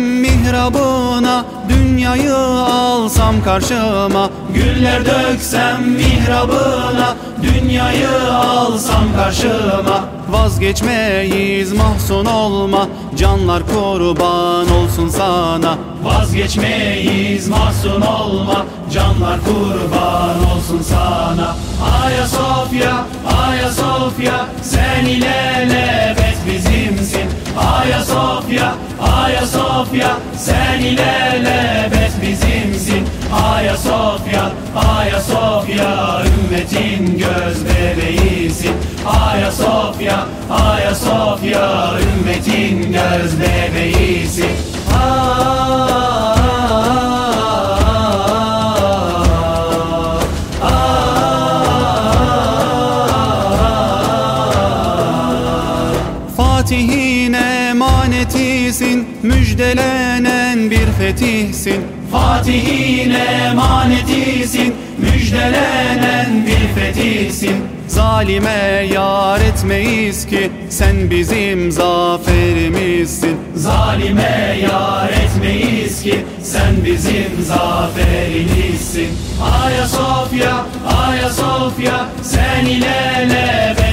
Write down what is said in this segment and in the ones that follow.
mihrabına Dünyayı alsam karşıma. Güller döksem mihrabına Dünyayı alsam karşıma. Vazgeçmeyiz mahzun olma Canlar kurban olsun sana. Vazgeçmeyiz mahzun olma Canlar kurban olsun sana. Aya Sofya, Aya Sofya Sen ilelebet Sofya, Aya Sofya Sen ilelebet bizimsin. Aya Sofya, Aya Sofya Ümmetin göz bebeğisin. Aya Sofya, Aya Sofya Ümmetin göz Fatih'in emanetisin Müjdelenen bir fetihsin. Fatih'in emanetisin Müjdelenen bir fetihsin. Zalime yar etmeyiz ki Sen bizim zaferimizsin. Zalime yar etmeyiz ki Sen bizim zaferimizsin. Aya Sofya, Aya Sofya Sen ilelebet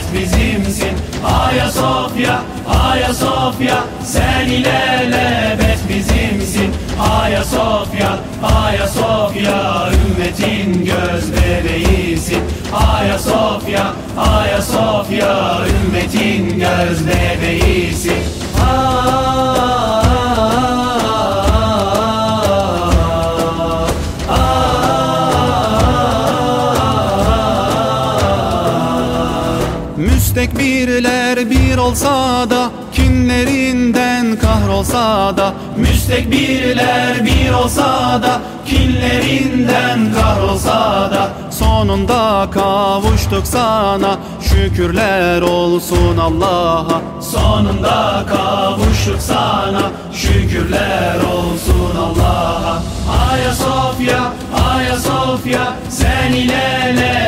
bizimsin Aya Sofya, Aya Sofya Sen ilelebet bizimsin. Aya Sofya, Aya Sofya Ümmetin göz bebeğisin. Aya Sofya, Aya Sofya Ümmetin göz bebeğisin Müstekbirler bir olsa da Kinlerinden kahrolsa da. Müstekbirler bir olsa da Kinlerinden kahrolsa da. Sonunda kavuştuk sana Şükürler olsun Allah'a. Sonunda kavuştuk sana Şükürler olsun Allah'a. Aya Sofya, Aya Sofya Sen ilelebet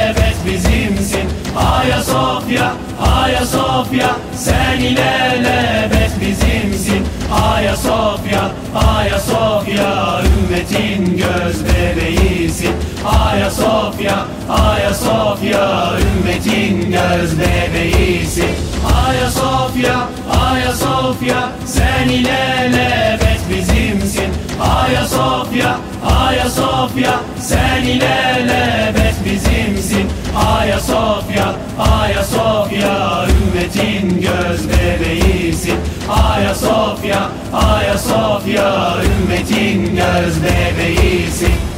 Sofya, Aya Sofya Sen ilelebet bizimsin Aya Sofya, Aya Sofya Ümmetin göz bebeğisin Aya Sofya, Aya Sofya Ümmetin göz bebeğisin Aya Sofya, Aya Sofya Sen ilelebet bizimsin Aya Sofya, Aya Sofya Sen ilelebet bizimsin Aya Sofya, Aya Sofya, Aya Sofya Ümmetin göz bebeğisin